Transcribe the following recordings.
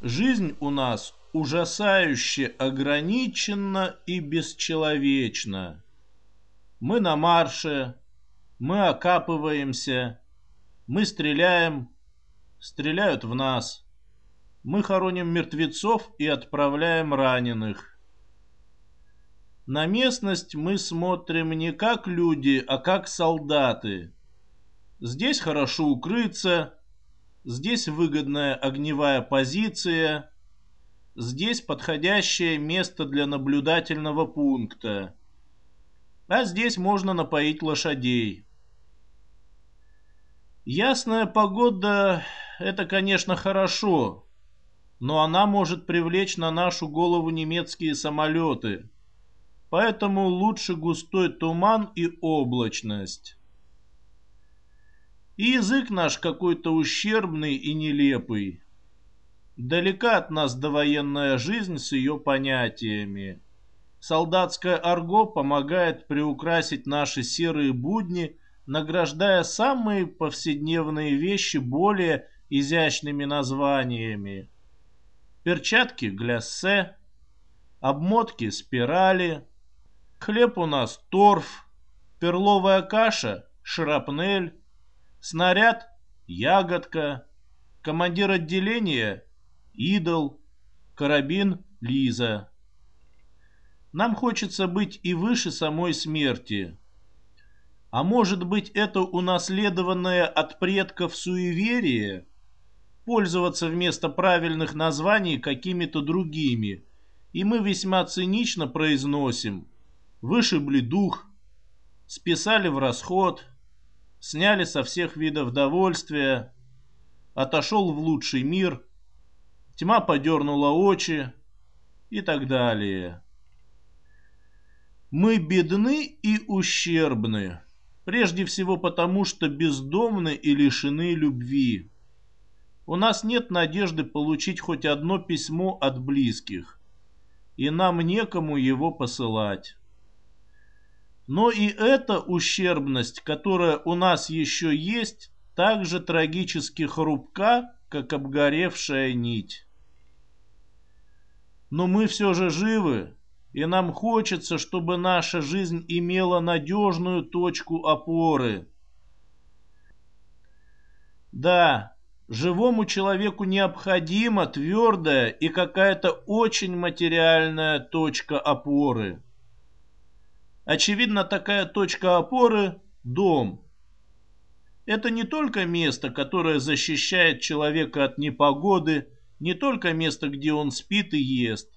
Жизнь у нас ужасающе ограничена и бесчеловечна. Мы на марше, мы окапываемся, мы стреляем, стреляют в нас. Мы хороним мертвецов и отправляем раненых. На местность мы смотрим не как люди, а как солдаты. Здесь хорошо укрыться, здесь выгодная огневая позиция, здесь подходящее место для наблюдательного пункта. А здесь можно напоить лошадей. Ясная погода – это, конечно, хорошо, но она может привлечь на нашу голову немецкие самолеты. Поэтому лучше густой туман и облачность. И язык наш какой-то ущербный и нелепый. Далека от нас довоенная жизнь с ее понятиями. Солдатское арго помогает приукрасить наши серые будни, награждая самые повседневные вещи более изящными названиями. Перчатки гляссе, обмотки спирали, хлеб у нас торф, перловая каша шрапнель, Снаряд — ягодка. Командир отделения — идол. Карабин — Лиза. Нам хочется быть и выше самой смерти. А может быть это унаследованное от предков суеверие? Пользоваться вместо правильных названий какими-то другими. И мы весьма цинично произносим «вышибли дух», «списали в расход», сняли со всех видов довольствия, отошел в лучший мир, тьма подернула очи и так далее. Мы бедны и ущербны, прежде всего потому, что бездомны и лишены любви. У нас нет надежды получить хоть одно письмо от близких, и нам некому его посылать. Но и эта ущербность, которая у нас еще есть, так же трагически хрупка, как обгоревшая нить. Но мы все же живы, и нам хочется, чтобы наша жизнь имела надежную точку опоры. Да, живому человеку необходима твердая и какая-то очень материальная точка опоры – Очевидно, такая точка опоры – дом. Это не только место, которое защищает человека от непогоды, не только место, где он спит и ест,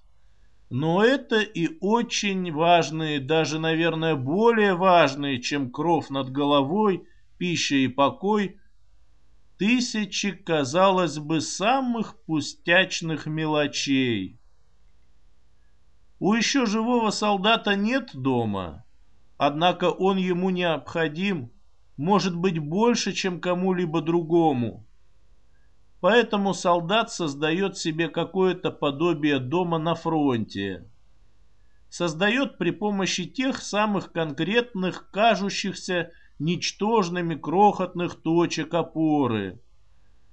но это и очень важные, даже, наверное, более важные, чем кров над головой, пища и покой, тысячи, казалось бы, самых пустячных мелочей. У еще живого солдата нет дома, однако он ему необходим, может быть больше, чем кому-либо другому. Поэтому солдат создает себе какое-то подобие дома на фронте. Создает при помощи тех самых конкретных, кажущихся ничтожными крохотных точек опоры.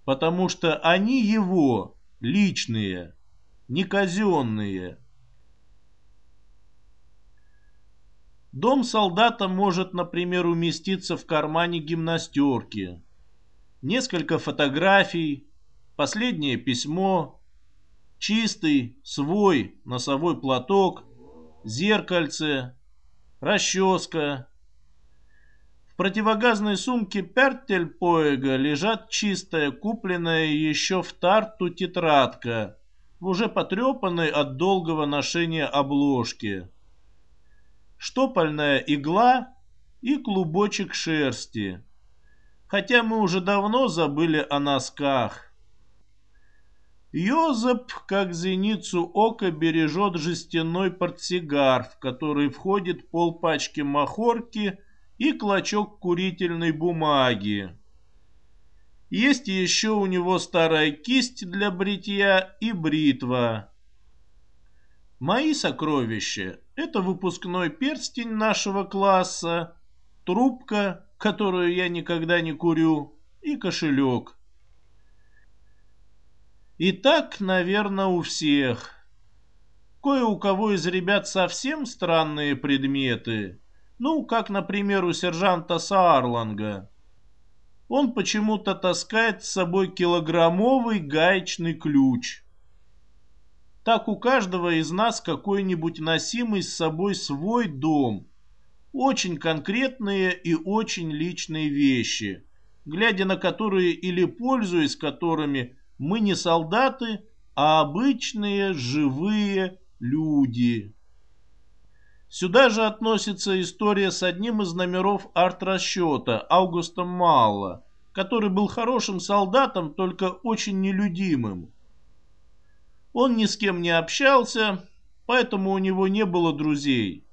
Потому что они его, личные, не казенные. Дом солдата может, например, уместиться в кармане гимнастерки. Несколько фотографий, последнее письмо, чистый, свой носовой платок, зеркальце, расческа. В противогазной сумке Пертельпоэга лежат чистая, купленная еще в Тарту тетрадка, уже потрепанной от долгого ношения обложке штопальная игла и клубочек шерсти. Хотя мы уже давно забыли о носках. Йозеп, как зеницу ока, бережет жестяной портсигар, в который входит полпачки махорки и клочок курительной бумаги. Есть еще у него старая кисть для бритья и бритва. Мои сокровища – это выпускной перстень нашего класса, трубка, которую я никогда не курю, и кошелек. И так, наверное, у всех. Кое у кого из ребят совсем странные предметы. Ну, как, например, у сержанта Саарланга. Он почему-то таскает с собой килограммовый гаечный ключ. Так у каждого из нас какой-нибудь носимый с собой свой дом. Очень конкретные и очень личные вещи, глядя на которые или пользуясь которыми мы не солдаты, а обычные живые люди. Сюда же относится история с одним из номеров арт-расчета Аугустом Малла, который был хорошим солдатом, только очень нелюдимым. Он ни с кем не общался, поэтому у него не было друзей.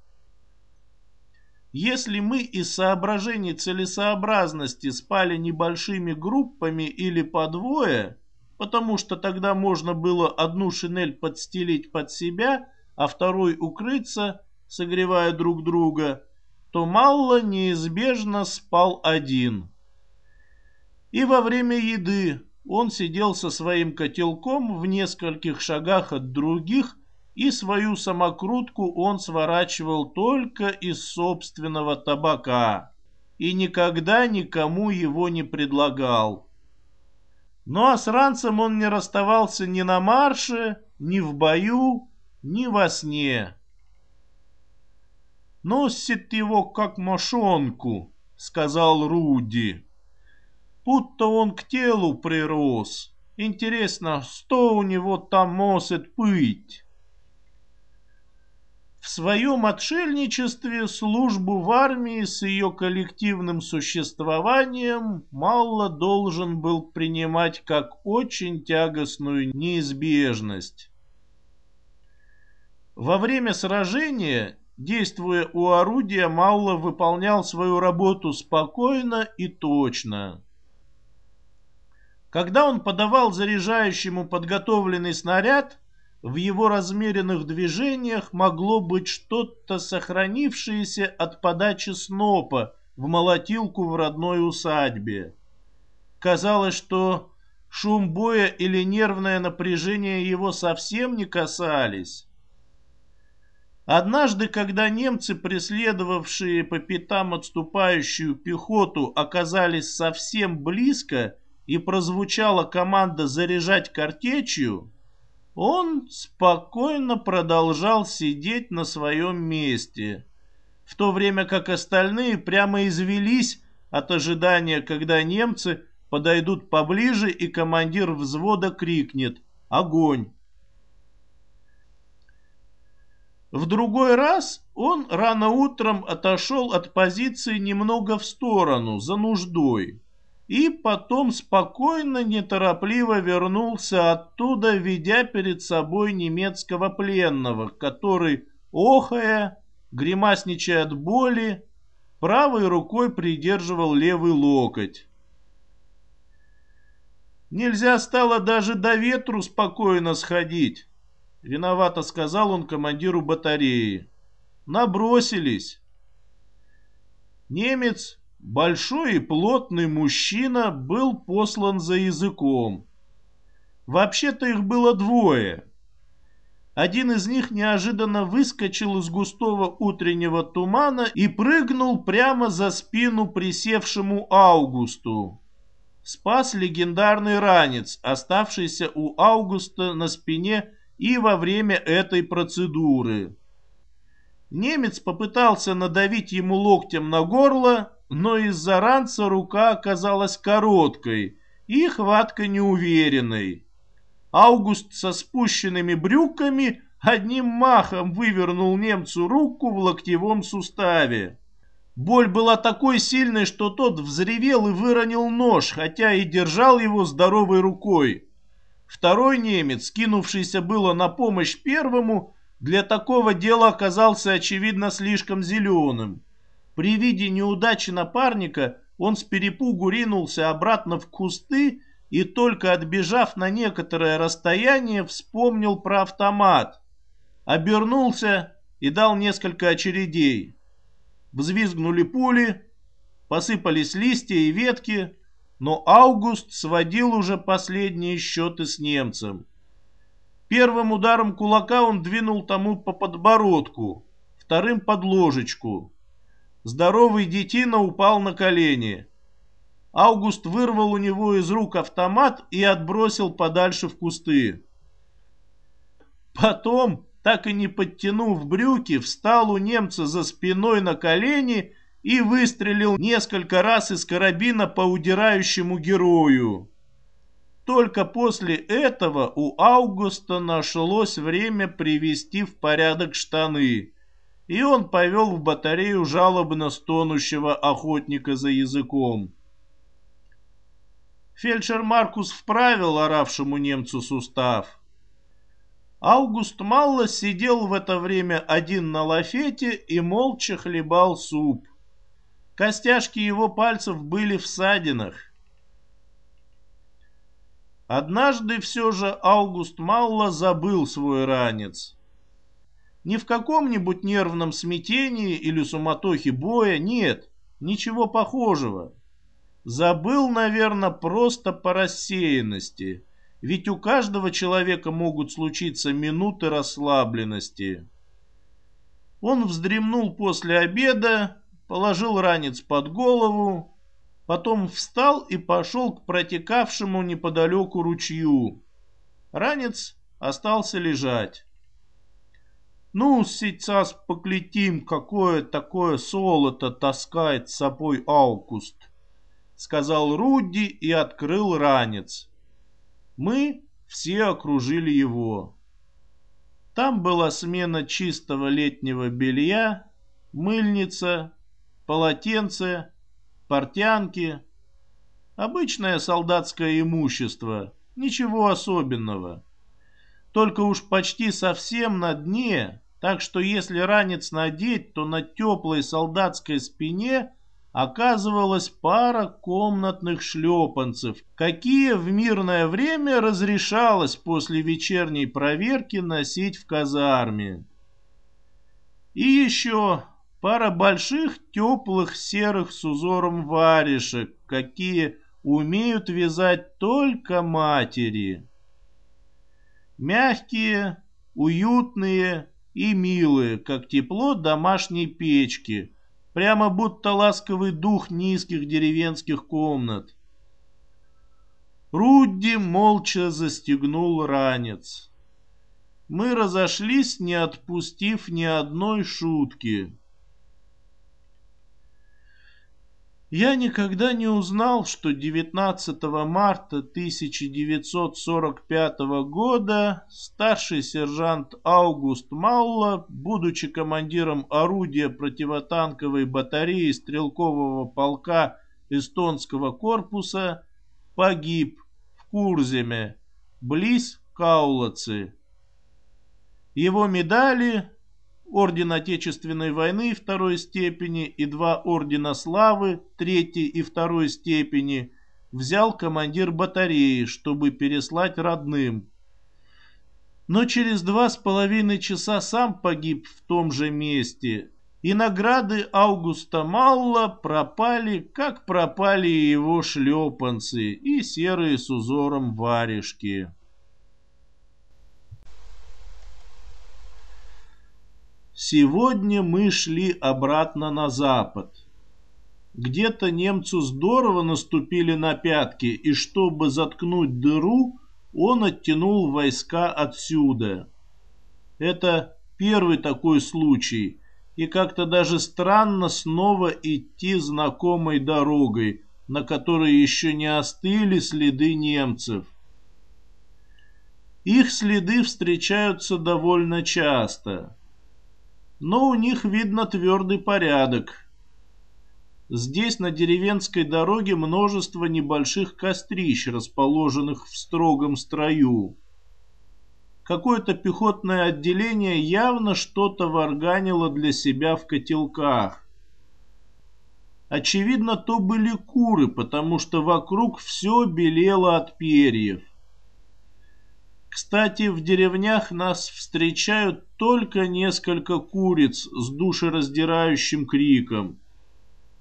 Если мы из соображений целесообразности спали небольшими группами или по двое, потому что тогда можно было одну шинель подстелить под себя, а второй укрыться, согревая друг друга, то Малла неизбежно спал один. И во время еды он сидел со своим котелком в нескольких шагах от других, и свою самокрутку он сворачивал только из собственного табака и никогда никому его не предлагал. Но а с ранцем он не расставался ни на марше, ни в бою, ни во сне. «Носит его как мошонку», — сказал Руди. «Будто он к телу прирос. Интересно, что у него там может быть?» В своем отшельничестве службу в армии с ее коллективным существованием мало должен был принимать как очень тягостную неизбежность. Во время сражения, действуя у орудия, Малла выполнял свою работу спокойно и точно. Когда он подавал заряжающему подготовленный снаряд, в его размеренных движениях могло быть что-то сохранившееся от подачи снопа в молотилку в родной усадьбе. Казалось, что шум боя или нервное напряжение его совсем не касались. Однажды, когда немцы, преследовавшие по пятам отступающую пехоту, оказались совсем близко и прозвучала команда заряжать картечью, он спокойно продолжал сидеть на своем месте, в то время как остальные прямо извелись от ожидания, когда немцы подойдут поближе и командир взвода крикнет «Огонь!». В другой раз он рано утром отошел от позиции немного в сторону, за нуждой и потом спокойно, неторопливо вернулся оттуда, ведя перед собой немецкого пленного, который, охая, гримасничая от боли, правой рукой придерживал левый локоть. Нельзя стало даже до ветру спокойно сходить, виновато сказал он командиру батареи. Набросились. Немец Большой и плотный мужчина был послан за языком. Вообще-то их было двое. Один из них неожиданно выскочил из густого утреннего тумана и прыгнул прямо за спину присевшему Аугусту. Спас легендарный ранец, оставшийся у Аугуста на спине и во время этой процедуры. Немец попытался надавить ему локтем на горло, но из-за ранца рука оказалась короткой и хватка неуверенной. Аугуст со спущенными брюками одним махом вывернул немцу руку в локтевом суставе. Боль была такой сильной, что тот взревел и выронил нож, хотя и держал его здоровой рукой. Второй немец, кинувшийся было на помощь первому, для такого дела оказался, очевидно, слишком зеленым. При виде неудачи напарника он с перепугу ринулся обратно в кусты и только отбежав на некоторое расстояние, вспомнил про автомат. Обернулся и дал несколько очередей. Взвизгнули пули, посыпались листья и ветки, но Аугуст сводил уже последние счеты с немцем. Первым ударом кулака он двинул тому по подбородку, вторым под ложечку. Здоровый детина упал на колени. Аугуст вырвал у него из рук автомат и отбросил подальше в кусты. Потом, так и не подтянув брюки, встал у немца за спиной на колени и выстрелил несколько раз из карабина по удирающему герою. Только после этого у Аугуста нашлось время привести в порядок штаны, и он повел в батарею жалобно стонущего охотника за языком. Фельдшер Маркус вправил оравшему немцу сустав. Аугуст Малло сидел в это время один на лафете и молча хлебал суп. Костяшки его пальцев были в садинах. Однажды все же Аугуст Малла забыл свой ранец. Не в каком-нибудь нервном смятении или суматохе боя, нет, ничего похожего. Забыл, наверное, просто по рассеянности, ведь у каждого человека могут случиться минуты расслабленности. Он вздремнул после обеда, положил ранец под голову, Потом встал и пошел к протекавшему неподалеку ручью. Ранец остался лежать. «Ну, сейчас поглядим, какое такое золото таскает с собой Аукуст», — сказал Рудди и открыл ранец. Мы все окружили его. Там была смена чистого летнего белья, мыльница, полотенце портянки. Обычное солдатское имущество, ничего особенного. Только уж почти совсем на дне, так что если ранец надеть, то на теплой солдатской спине оказывалась пара комнатных шлепанцев, какие в мирное время разрешалось после вечерней проверки носить в казарме. И еще пара больших теплых серых с узором варежек, какие умеют вязать только матери. Мягкие, уютные и милые, как тепло домашней печки, прямо будто ласковый дух низких деревенских комнат. Рудди молча застегнул ранец. Мы разошлись, не отпустив ни одной шутки. Я никогда не узнал, что 19 марта 1945 года старший сержант Аугуст Малла, будучи командиром орудия противотанковой батареи стрелкового полка эстонского корпуса, погиб в Курземе, близ Каулацы. Его медали Орден Отечественной войны второй степени и два ордена славы третьей и второй степени взял командир батареи, чтобы переслать родным. Но через два с половиной часа сам погиб в том же месте, и награды Аугуста Малла пропали, как пропали его шлепанцы и серые с узором варежки. Сегодня мы шли обратно на запад. Где-то немцу здорово наступили на пятки, и чтобы заткнуть дыру, он оттянул войска отсюда. Это первый такой случай, и как-то даже странно снова идти знакомой дорогой, на которой еще не остыли следы немцев. Их следы встречаются довольно часто но у них видно твердый порядок. Здесь на деревенской дороге множество небольших кострищ, расположенных в строгом строю. Какое-то пехотное отделение явно что-то варганило для себя в котелках. Очевидно, то были куры, потому что вокруг все белело от перьев. Кстати, в деревнях нас встречают только несколько куриц с душераздирающим криком.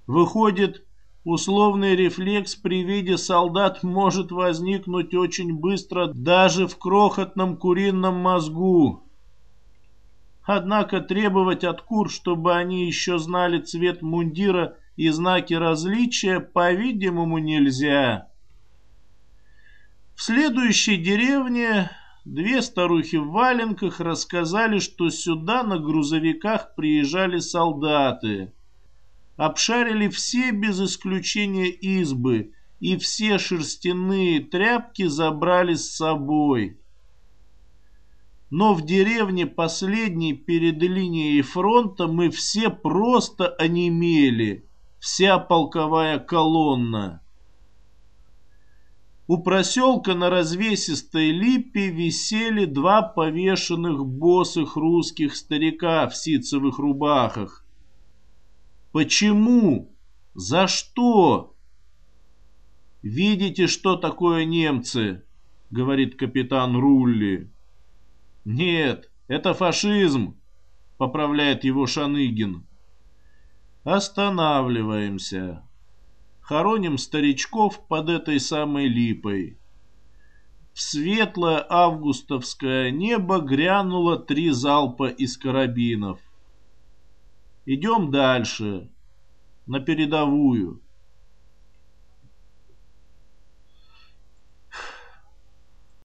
Выходит, Условный рефлекс при виде солдат может возникнуть очень быстро даже в крохотном курином мозгу. Однако требовать от кур, чтобы они еще знали цвет мундира и знаки различия, по-видимому, нельзя. В следующей деревне две старухи в валенках рассказали, что сюда на грузовиках приезжали солдаты обшарили все без исключения избы и все шерстяные тряпки забрали с собой. Но в деревне последней перед линией фронта мы все просто онемели, вся полковая колонна. У проселка на развесистой липе висели два повешенных босых русских старика в ситцевых рубахах. Почему? За что? Видите, что такое немцы? Говорит капитан Рулли. Нет, это фашизм, поправляет его Шаныгин. Останавливаемся. Хороним старичков под этой самой липой. В светлое августовское небо грянуло три залпа из карабинов. Идем дальше, на передовую.